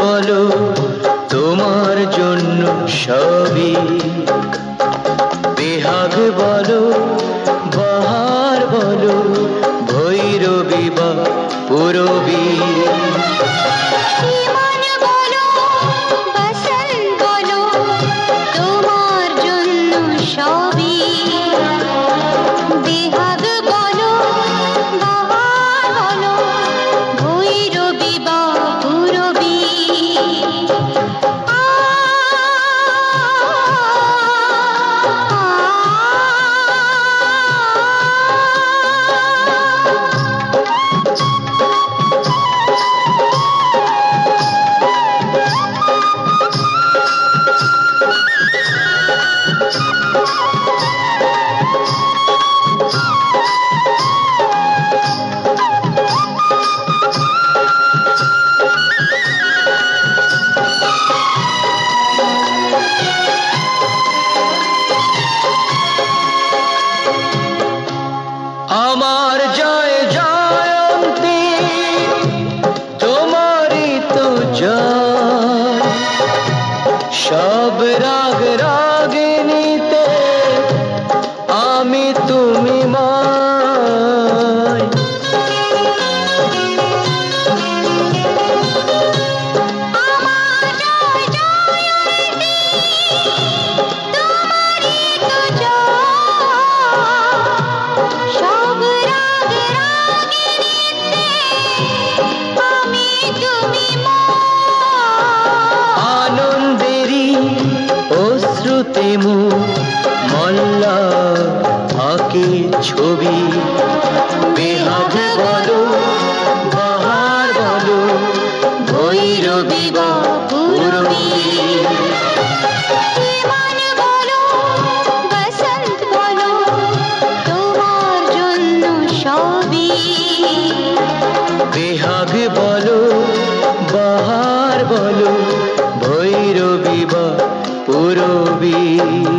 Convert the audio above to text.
বলো তোমার জন্য সবই। বেহাগ বলো বাহার বলো ভৈরবী বা পুরবী। আমার জয় জয়ন্তী তোমারই তো সব রাগ রাগিনীতে আমি তুমি মায় আমার মুখ মল্লা আঁকে ছবি। বেহাগ বলো বাহার বলো ভৈরবী বা সবই। বেহাগ पुरोवी